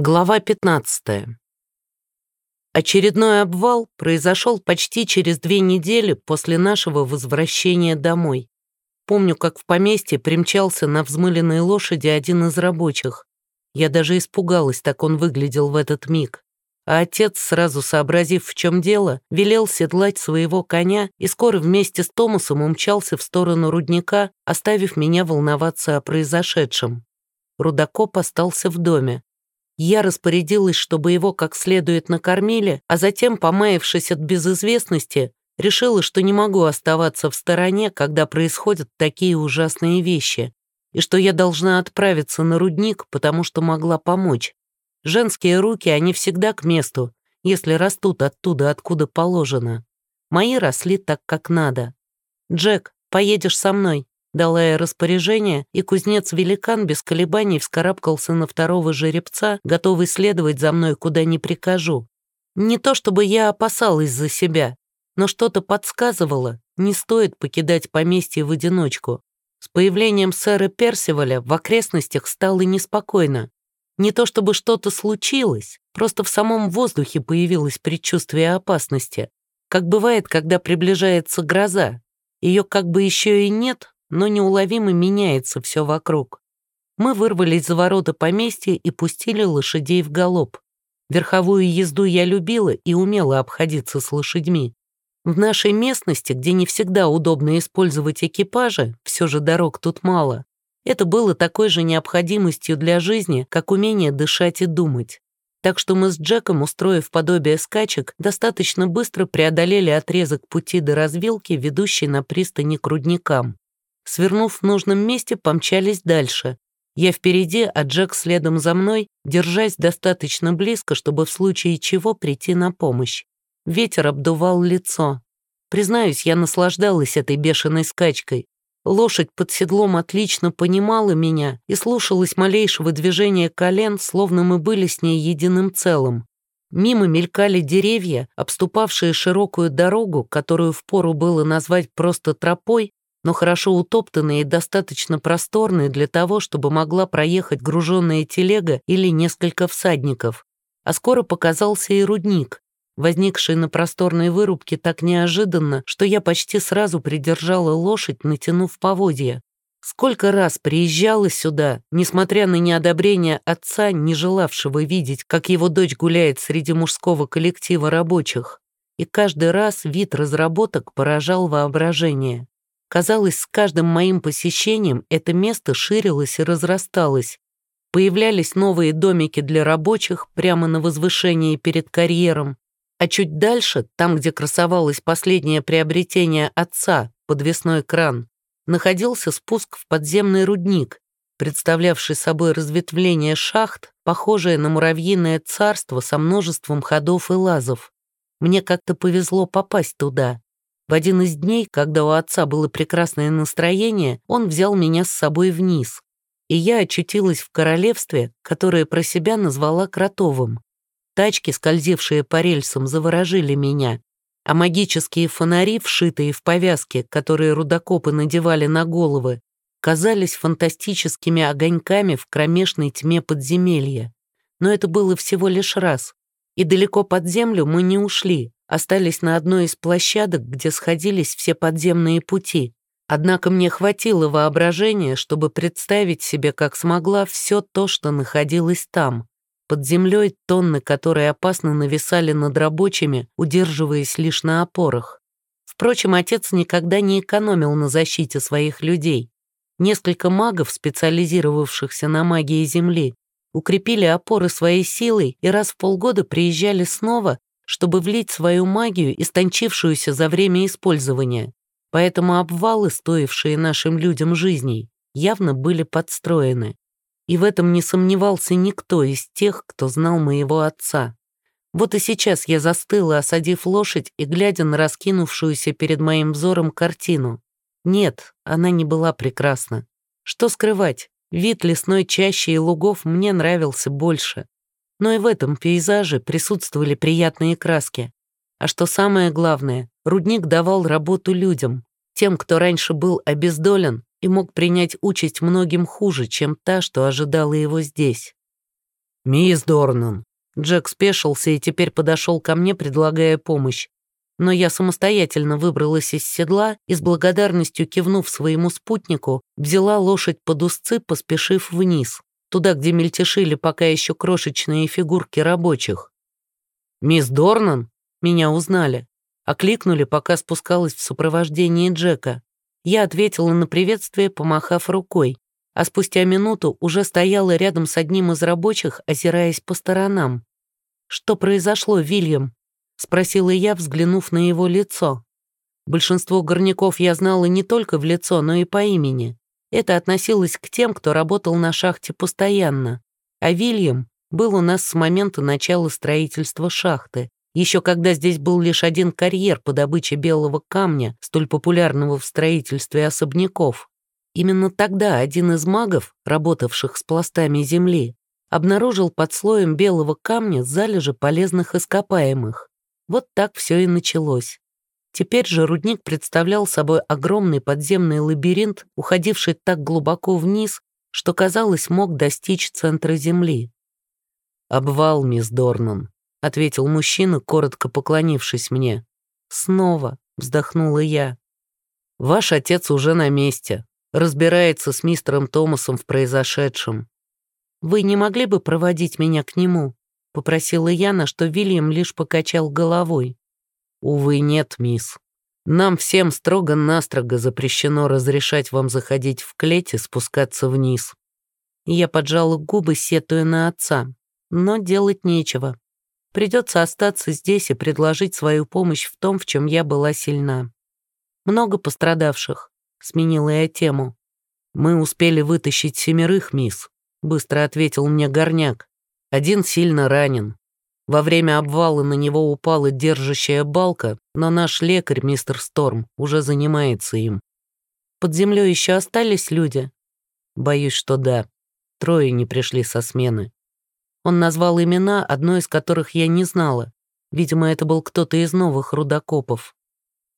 Глава 15. Очередной обвал произошел почти через две недели после нашего возвращения домой. Помню, как в поместье примчался на взмыленной лошади один из рабочих. Я даже испугалась, так он выглядел в этот миг. А отец, сразу сообразив, в чем дело, велел седлать своего коня и скоро вместе с Томасом умчался в сторону рудника, оставив меня волноваться о произошедшем. Рудокоп остался в доме. Я распорядилась, чтобы его как следует накормили, а затем, помаявшись от безызвестности, решила, что не могу оставаться в стороне, когда происходят такие ужасные вещи, и что я должна отправиться на рудник, потому что могла помочь. Женские руки, они всегда к месту, если растут оттуда, откуда положено. Мои росли так, как надо. «Джек, поедешь со мной», Дала я распоряжение, и кузнец-великан без колебаний вскарабкался на второго жеребца, готовый следовать за мной, куда ни прикажу. Не то чтобы я опасалась за себя, но что-то подсказывало, не стоит покидать поместье в одиночку. С появлением сэра Персиваля в окрестностях стало неспокойно. Не то чтобы что-то случилось, просто в самом воздухе появилось предчувствие опасности. Как бывает, когда приближается гроза. Ее как бы еще и нет, но неуловимо меняется все вокруг. Мы вырвались за ворота поместья и пустили лошадей в галоп. Верховую езду я любила и умела обходиться с лошадьми. В нашей местности, где не всегда удобно использовать экипажи, все же дорог тут мало, это было такой же необходимостью для жизни, как умение дышать и думать. Так что мы с Джеком, устроив подобие скачек, достаточно быстро преодолели отрезок пути до развилки, ведущей на пристани к рудникам. Свернув в нужном месте, помчались дальше. Я впереди, а Джек следом за мной, держась достаточно близко, чтобы в случае чего прийти на помощь. Ветер обдувал лицо. Признаюсь, я наслаждалась этой бешеной скачкой. Лошадь под седлом отлично понимала меня и слушалась малейшего движения колен, словно мы были с ней единым целым. Мимо мелькали деревья, обступавшие широкую дорогу, которую впору было назвать просто тропой, но хорошо утоптанные и достаточно просторные для того, чтобы могла проехать груженная телега или несколько всадников. А скоро показался и рудник, возникший на просторной вырубке так неожиданно, что я почти сразу придержала лошадь, натянув поводья. Сколько раз приезжала сюда, несмотря на неодобрение отца, не желавшего видеть, как его дочь гуляет среди мужского коллектива рабочих. И каждый раз вид разработок поражал воображение. Казалось, с каждым моим посещением это место ширилось и разрасталось. Появлялись новые домики для рабочих прямо на возвышении перед карьером. А чуть дальше, там, где красовалось последнее приобретение отца, подвесной кран, находился спуск в подземный рудник, представлявший собой разветвление шахт, похожее на муравьиное царство со множеством ходов и лазов. Мне как-то повезло попасть туда. В один из дней, когда у отца было прекрасное настроение, он взял меня с собой вниз. И я очутилась в королевстве, которое про себя назвала Кротовым. Тачки, скользившие по рельсам, заворожили меня, а магические фонари, вшитые в повязки, которые рудокопы надевали на головы, казались фантастическими огоньками в кромешной тьме подземелья. Но это было всего лишь раз. И далеко под землю мы не ушли, остались на одной из площадок, где сходились все подземные пути. Однако мне хватило воображения, чтобы представить себе, как смогла, все то, что находилось там. Под землей тонны, которые опасно нависали над рабочими, удерживаясь лишь на опорах. Впрочем, отец никогда не экономил на защите своих людей. Несколько магов, специализировавшихся на магии Земли, укрепили опоры своей силой и раз в полгода приезжали снова чтобы влить свою магию, истончившуюся за время использования. Поэтому обвалы, стоившие нашим людям жизней, явно были подстроены. И в этом не сомневался никто из тех, кто знал моего отца. Вот и сейчас я застыла, осадив лошадь и глядя на раскинувшуюся перед моим взором картину. Нет, она не была прекрасна. Что скрывать, вид лесной чащи и лугов мне нравился больше. Но и в этом пейзаже присутствовали приятные краски. А что самое главное, рудник давал работу людям, тем, кто раньше был обездолен и мог принять участь многим хуже, чем та, что ожидала его здесь. «Мисс Дорнан». Джек спешился и теперь подошел ко мне, предлагая помощь. Но я самостоятельно выбралась из седла и с благодарностью кивнув своему спутнику, взяла лошадь под узцы, поспешив вниз, туда, где мельтешили пока еще крошечные фигурки рабочих. «Мисс Дорнан?» Меня узнали. Окликнули, пока спускалась в сопровождении Джека. Я ответила на приветствие, помахав рукой, а спустя минуту уже стояла рядом с одним из рабочих, озираясь по сторонам. «Что произошло, Вильям?» — спросила я, взглянув на его лицо. Большинство горняков я знала не только в лицо, но и по имени. Это относилось к тем, кто работал на шахте постоянно. А Вильям был у нас с момента начала строительства шахты, еще когда здесь был лишь один карьер по добыче белого камня, столь популярного в строительстве особняков. Именно тогда один из магов, работавших с пластами земли, обнаружил под слоем белого камня залежи полезных ископаемых. Вот так все и началось. Теперь же рудник представлял собой огромный подземный лабиринт, уходивший так глубоко вниз, что, казалось, мог достичь центра Земли. «Обвал, мисс Дорнан», — ответил мужчина, коротко поклонившись мне. «Снова», — вздохнула я. «Ваш отец уже на месте, разбирается с мистером Томасом в произошедшем. Вы не могли бы проводить меня к нему?» — попросила я, на что Вильям лишь покачал головой. «Увы, нет, мисс. Нам всем строго-настрого запрещено разрешать вам заходить в клеть и спускаться вниз». Я поджала губы, сетуя на отца, но делать нечего. Придется остаться здесь и предложить свою помощь в том, в чем я была сильна. Много пострадавших, сменила я тему. Мы успели вытащить семерых, мисс, быстро ответил мне горняк. Один сильно ранен, во время обвала на него упала держащая балка, но наш лекарь, мистер Сторм, уже занимается им. Под землей еще остались люди? Боюсь, что да. Трое не пришли со смены. Он назвал имена, одно из которых я не знала. Видимо, это был кто-то из новых рудокопов.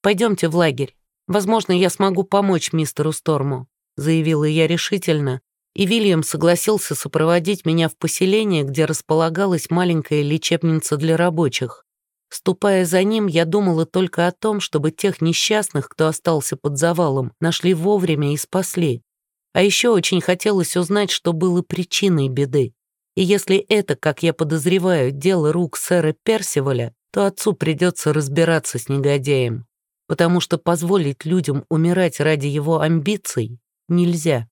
«Пойдемте в лагерь. Возможно, я смогу помочь мистеру Сторму», заявила я решительно, и Вильям согласился сопроводить меня в поселение, где располагалась маленькая лечебница для рабочих. Ступая за ним, я думала только о том, чтобы тех несчастных, кто остался под завалом, нашли вовремя и спасли. А еще очень хотелось узнать, что было причиной беды. И если это, как я подозреваю, дело рук сэра Персиваля, то отцу придется разбираться с негодяем, потому что позволить людям умирать ради его амбиций нельзя.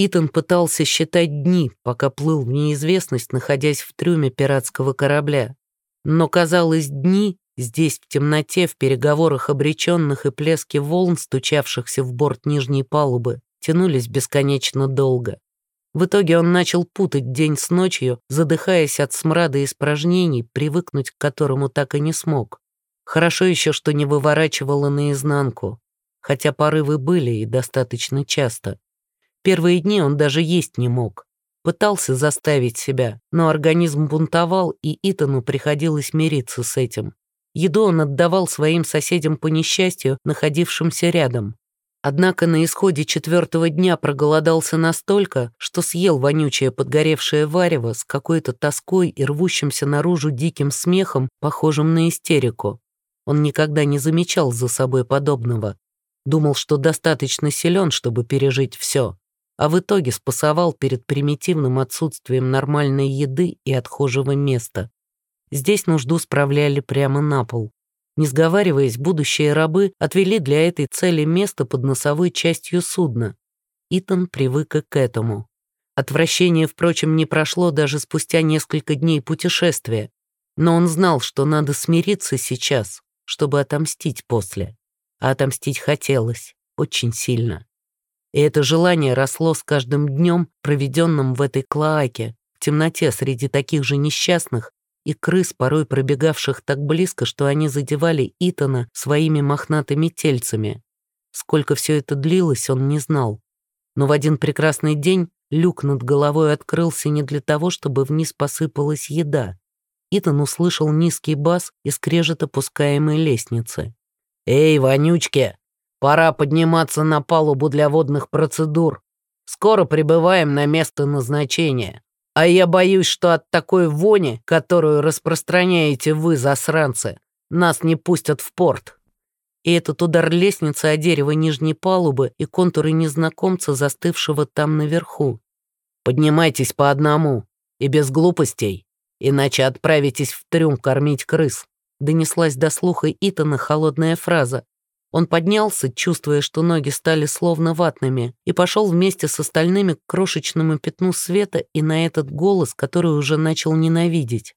Итан пытался считать дни, пока плыл в неизвестность, находясь в трюме пиратского корабля. Но, казалось, дни здесь, в темноте, в переговорах обреченных и плеске волн, стучавшихся в борт нижней палубы, тянулись бесконечно долго. В итоге он начал путать день с ночью, задыхаясь от смрада испражнений, привыкнуть к которому так и не смог. Хорошо еще, что не выворачивало наизнанку, хотя порывы были и достаточно часто. Первые дни он даже есть не мог. Пытался заставить себя, но организм бунтовал, и Итану приходилось мириться с этим. Еду он отдавал своим соседям по несчастью, находившимся рядом. Однако на исходе четвертого дня проголодался настолько, что съел вонючее подгоревшее варево с какой-то тоской и рвущимся наружу диким смехом, похожим на истерику. Он никогда не замечал за собой подобного. Думал, что достаточно силен, чтобы пережить все а в итоге спасовал перед примитивным отсутствием нормальной еды и отхожего места. Здесь нужду справляли прямо на пол. Не сговариваясь, будущие рабы отвели для этой цели место под носовой частью судна. Итан привык к этому. Отвращение, впрочем, не прошло даже спустя несколько дней путешествия, но он знал, что надо смириться сейчас, чтобы отомстить после. А отомстить хотелось очень сильно. И это желание росло с каждым днем, проведенным в этой клоаке, в темноте среди таких же несчастных и крыс, порой пробегавших так близко, что они задевали Итана своими мохнатыми тельцами. Сколько все это длилось, он не знал. Но в один прекрасный день люк над головой открылся не для того, чтобы вниз посыпалась еда. Итан услышал низкий бас и скрежет опускаемой лестницы. «Эй, вонючки, Пора подниматься на палубу для водных процедур. Скоро прибываем на место назначения. А я боюсь, что от такой вони, которую распространяете вы, засранцы, нас не пустят в порт». И этот удар лестницы о дерево нижней палубы и контуры незнакомца, застывшего там наверху. «Поднимайтесь по одному, и без глупостей, иначе отправитесь в трюм кормить крыс», донеслась до слуха Итана холодная фраза, он поднялся, чувствуя, что ноги стали словно ватными, и пошел вместе с остальными к крошечному пятну света и на этот голос, который уже начал ненавидеть.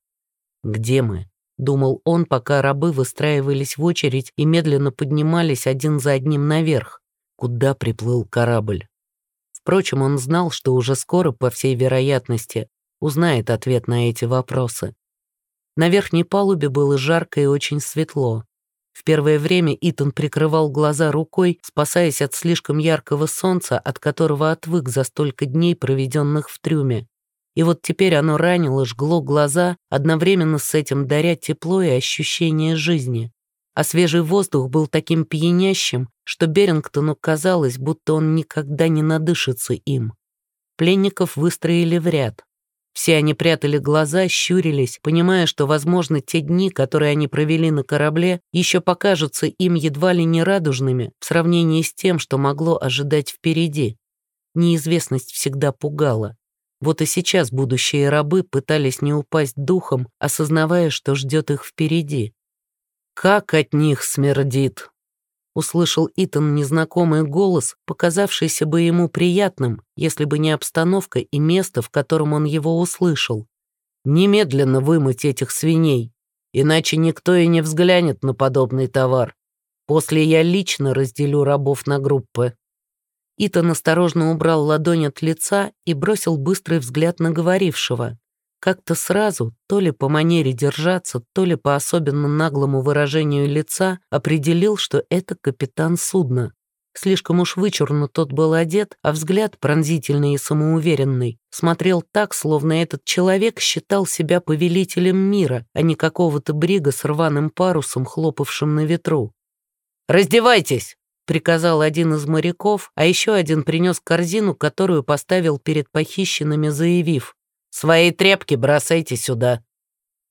«Где мы?» — думал он, пока рабы выстраивались в очередь и медленно поднимались один за одним наверх. Куда приплыл корабль? Впрочем, он знал, что уже скоро, по всей вероятности, узнает ответ на эти вопросы. На верхней палубе было жарко и очень светло. В первое время Итан прикрывал глаза рукой, спасаясь от слишком яркого солнца, от которого отвык за столько дней, проведенных в трюме. И вот теперь оно ранило, жгло глаза, одновременно с этим даря тепло и ощущение жизни. А свежий воздух был таким пьянящим, что Берингтону казалось, будто он никогда не надышится им. Пленников выстроили в ряд. Все они прятали глаза, щурились, понимая, что, возможно, те дни, которые они провели на корабле, еще покажутся им едва ли не радужными в сравнении с тем, что могло ожидать впереди. Неизвестность всегда пугала. Вот и сейчас будущие рабы пытались не упасть духом, осознавая, что ждет их впереди. «Как от них смердит!» Услышал Итан незнакомый голос, показавшийся бы ему приятным, если бы не обстановка и место, в котором он его услышал. «Немедленно вымыть этих свиней, иначе никто и не взглянет на подобный товар. После я лично разделю рабов на группы». Итан осторожно убрал ладонь от лица и бросил быстрый взгляд на говорившего. Как-то сразу, то ли по манере держаться, то ли по особенно наглому выражению лица, определил, что это капитан судна. Слишком уж вычурно тот был одет, а взгляд, пронзительный и самоуверенный, смотрел так, словно этот человек считал себя повелителем мира, а не какого-то брига с рваным парусом, хлопавшим на ветру. «Раздевайтесь!» — приказал один из моряков, а еще один принес корзину, которую поставил перед похищенными, заявив Свои тряпки бросайте сюда».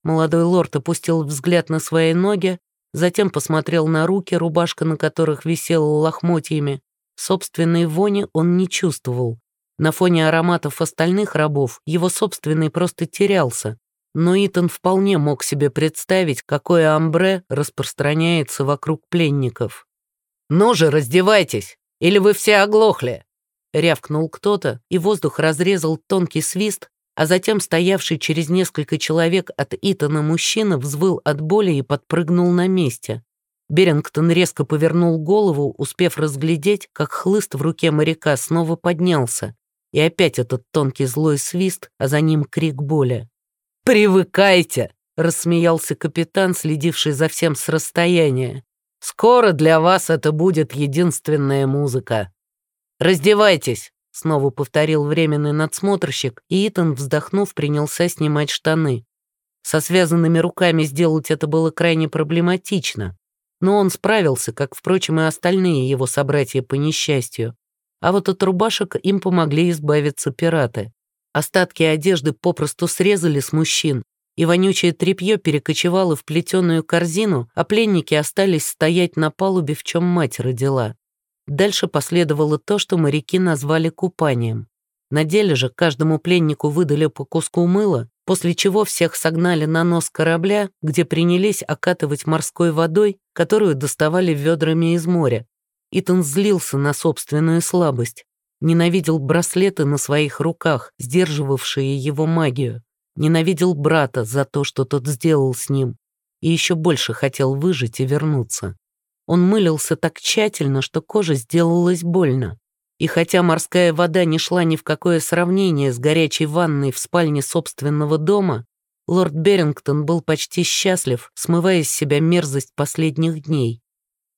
Молодой лорд опустил взгляд на свои ноги, затем посмотрел на руки, рубашка на которых висела лохмотьями. Собственной вони он не чувствовал. На фоне ароматов остальных рабов его собственный просто терялся. Но Итан вполне мог себе представить, какое амбре распространяется вокруг пленников. «Ну же, раздевайтесь! Или вы все оглохли!» Рявкнул кто-то, и воздух разрезал тонкий свист, а затем стоявший через несколько человек от Итана мужчина взвыл от боли и подпрыгнул на месте. Берингтон резко повернул голову, успев разглядеть, как хлыст в руке моряка снова поднялся. И опять этот тонкий злой свист, а за ним крик боли. «Привыкайте!» — рассмеялся капитан, следивший за всем с расстояния. «Скоро для вас это будет единственная музыка. Раздевайтесь!» Снова повторил временный надсмотрщик, и Итан, вздохнув, принялся снимать штаны. Со связанными руками сделать это было крайне проблематично, но он справился, как, впрочем, и остальные его собратья по несчастью. А вот от рубашек им помогли избавиться пираты. Остатки одежды попросту срезали с мужчин, и вонючее тряпье перекочевало в плетеную корзину, а пленники остались стоять на палубе, в чем мать родила. Дальше последовало то, что моряки назвали купанием. На деле же каждому пленнику выдали по куску мыла, после чего всех согнали на нос корабля, где принялись окатывать морской водой, которую доставали ведрами из моря. Итан злился на собственную слабость, ненавидел браслеты на своих руках, сдерживавшие его магию, ненавидел брата за то, что тот сделал с ним, и еще больше хотел выжить и вернуться. Он мылился так тщательно, что кожа сделалась больно. И хотя морская вода не шла ни в какое сравнение с горячей ванной в спальне собственного дома, лорд Берингтон был почти счастлив, смывая с себя мерзость последних дней.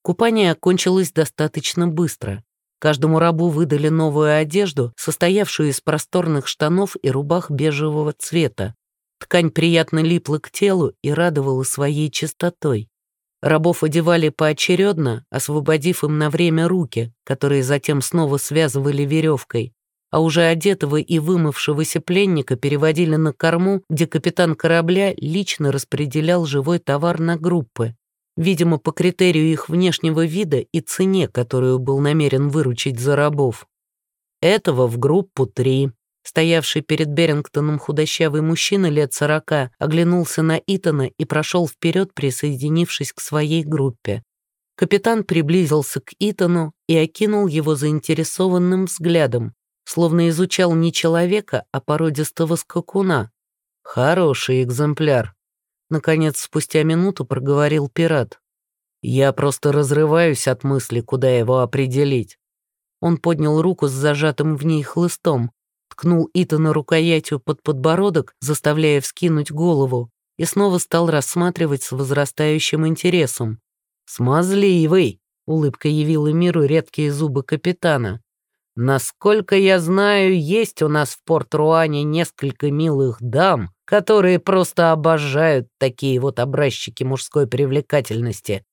Купание окончилось достаточно быстро. Каждому рабу выдали новую одежду, состоявшую из просторных штанов и рубах бежевого цвета. Ткань приятно липла к телу и радовала своей чистотой. Рабов одевали поочередно, освободив им на время руки, которые затем снова связывали веревкой. а уже одетого и вымывшегося пленника переводили на корму, где капитан корабля лично распределял живой товар на группы. Видимо, по критерию их внешнего вида и цене, которую был намерен выручить за рабов. Этого в группу три. Стоявший перед Берингтоном худощавый мужчина лет сорока оглянулся на Итана и прошел вперед, присоединившись к своей группе. Капитан приблизился к Итану и окинул его заинтересованным взглядом, словно изучал не человека, а породистого скакуна. «Хороший экземпляр», — наконец спустя минуту проговорил пират. «Я просто разрываюсь от мысли, куда его определить». Он поднял руку с зажатым в ней хлыстом, ткнул Итана рукоятью под подбородок, заставляя вскинуть голову, и снова стал рассматривать с возрастающим интересом. «Смазливый!» — улыбка явила миру редкие зубы капитана. «Насколько я знаю, есть у нас в Порт-Руане несколько милых дам, которые просто обожают такие вот образчики мужской привлекательности».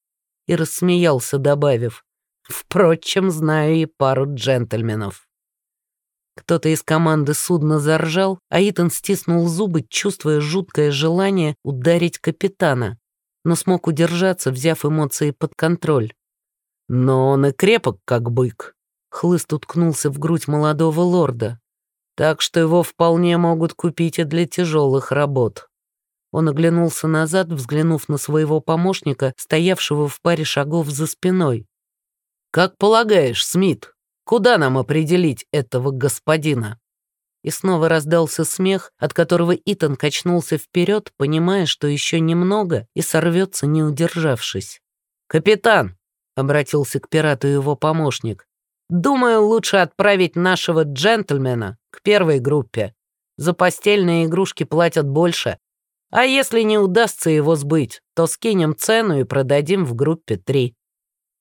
И рассмеялся, добавив, «Впрочем, знаю и пару джентльменов». Кто-то из команды судна заржал, а Итан стиснул зубы, чувствуя жуткое желание ударить капитана, но смог удержаться, взяв эмоции под контроль. Но он и крепок, как бык. Хлыст уткнулся в грудь молодого лорда. Так что его вполне могут купить и для тяжелых работ. Он оглянулся назад, взглянув на своего помощника, стоявшего в паре шагов за спиной. «Как полагаешь, Смит, Куда нам определить этого господина?» И снова раздался смех, от которого Итан качнулся вперед, понимая, что еще немного, и сорвется, не удержавшись. «Капитан!» — обратился к пирату его помощник. «Думаю, лучше отправить нашего джентльмена к первой группе. За постельные игрушки платят больше. А если не удастся его сбыть, то скинем цену и продадим в группе три».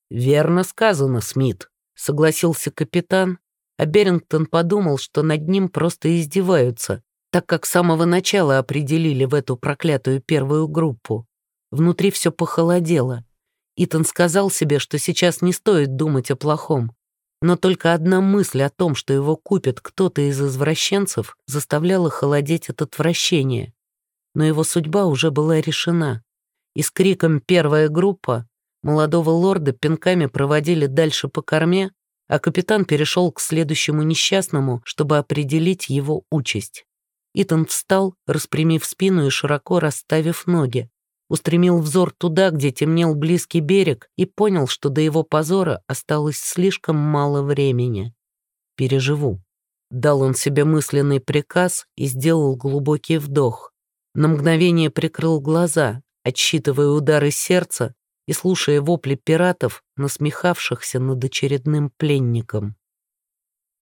«Верно сказано, Смит», согласился капитан, а Берингтон подумал, что над ним просто издеваются, так как с самого начала определили в эту проклятую первую группу. Внутри все похолодело. Итан сказал себе, что сейчас не стоит думать о плохом, но только одна мысль о том, что его купит кто-то из извращенцев, заставляла холодеть от отвращения. Но его судьба уже была решена. И с криком «Первая группа» Молодого лорда пинками проводили дальше по корме, а капитан перешел к следующему несчастному, чтобы определить его участь. Итан встал, распрямив спину и широко расставив ноги. Устремил взор туда, где темнел близкий берег, и понял, что до его позора осталось слишком мало времени. «Переживу». Дал он себе мысленный приказ и сделал глубокий вдох. На мгновение прикрыл глаза, отсчитывая удары сердца, и слушая вопли пиратов, насмехавшихся над очередным пленником.